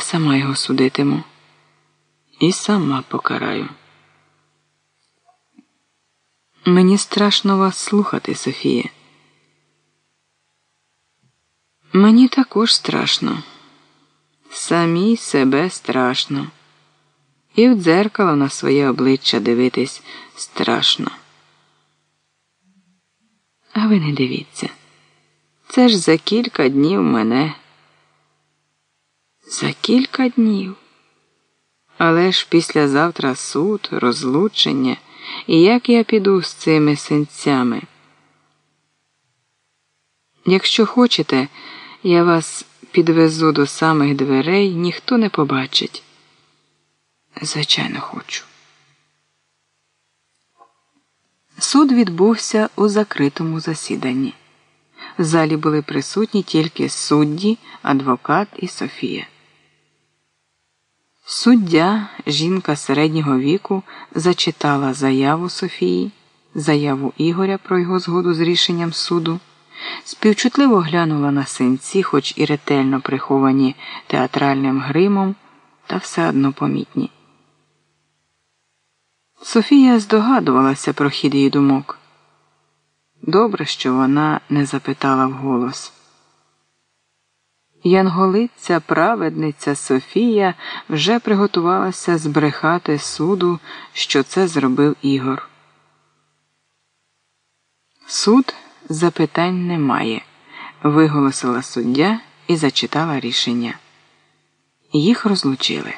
Я сама його судитиму і сама покараю. Мені страшно вас слухати, Софія. Мені також страшно. Самій себе страшно. І в дзеркало на своє обличчя дивитись страшно. А ви не дивіться. Це ж за кілька днів мене. За кілька днів. Але ж післязавтра суд, розлучення, і як я піду з цими синцями. Якщо хочете, я вас підвезу до самих дверей, ніхто не побачить. Звичайно, хочу. Суд відбувся у закритому засіданні. В залі були присутні тільки судді, адвокат і Софія. Суддя, жінка середнього віку, зачитала заяву Софії, заяву Ігоря про його згоду з рішенням суду, співчутливо глянула на синці, хоч і ретельно приховані театральним гримом, та все одно помітні. Софія здогадувалася про хід її думок. Добре, що вона не запитала вголос. Янголиця, праведниця Софія вже приготувалася збрехати суду, що це зробив Ігор. Суд запитань немає, виголосила суддя і зачитала рішення. Їх розлучили.